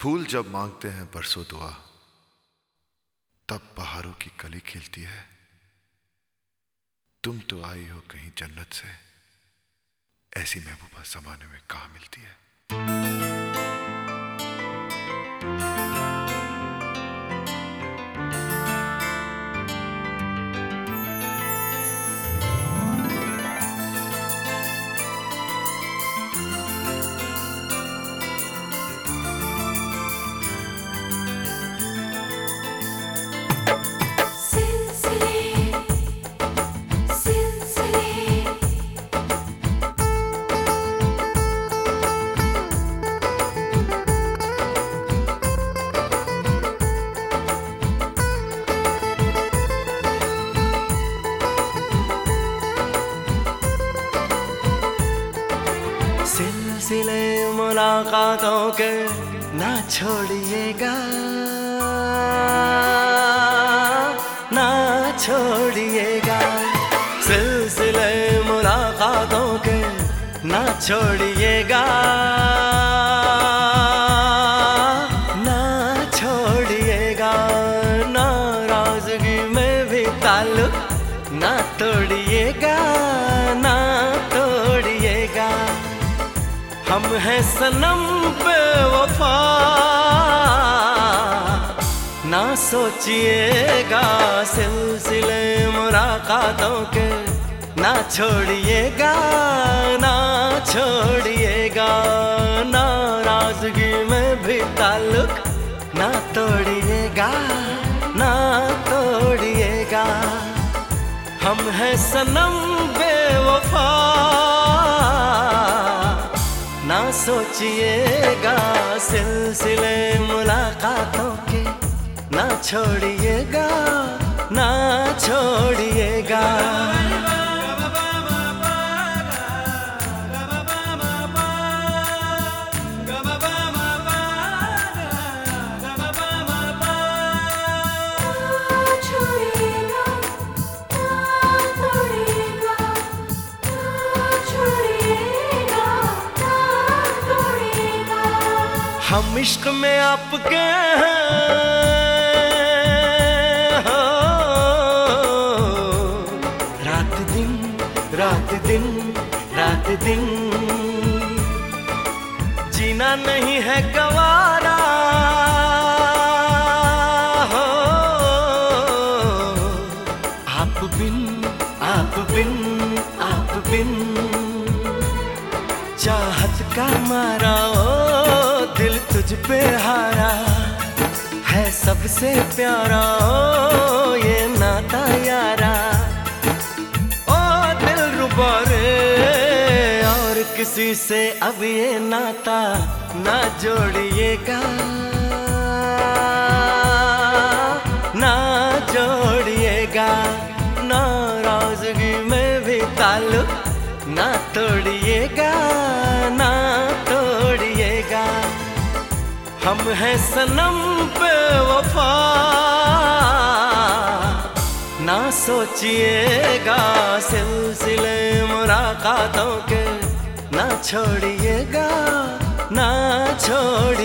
फूल जब मांगते हैं, बरसों दुआ, तब पहाड़ों की कली खिलती है। तुम तो आई हो कहीं जन्नत से, ऐसी महबूबा जमाने में कहा मिलती है? सिलसिले मुलाकातों के ना छोड़िएगा। ना छोड़िएगा। सिलसिले मुलाकातों के ना छोड़िएगा। ना छोड़िएगा। नाराज़गी में भी ताल्लुक ना तोड़िएगा। ना हम हैं सनम पे वफा। ना सोचिएगा सिलसिले मुलाकातों के, ना छोड़िएगा ना छोड़िएगा। नाराज़गी में भी ताल्लुक, ना तोड़िएगा ना तोड़िएगा। हम हैं सनम बेवफा सोचिएगा सिलसिले मुलाकातों के ना छोड़िएगा हम इश्क में आपके रात दिन रात दिन रात दिन। जीना नहीं है गवारा। आप बिन आप बिन आप बिन। चाहत का मारा तुझ पे हारा है सबसे प्यारा, ओ, ये नाता यारा। ओ, दिल रुबा रे और किसी से अब ये नाता ना जोड़िएगा। ना जोड़िएगा नाराज़गी में भी ताल्लुक ना तोड़िएगा, ना हम हैं सनम पे वफा। ना सोचिएगा सिलसिले मुलाकातों के। ना छोड़िएगा ना छोड़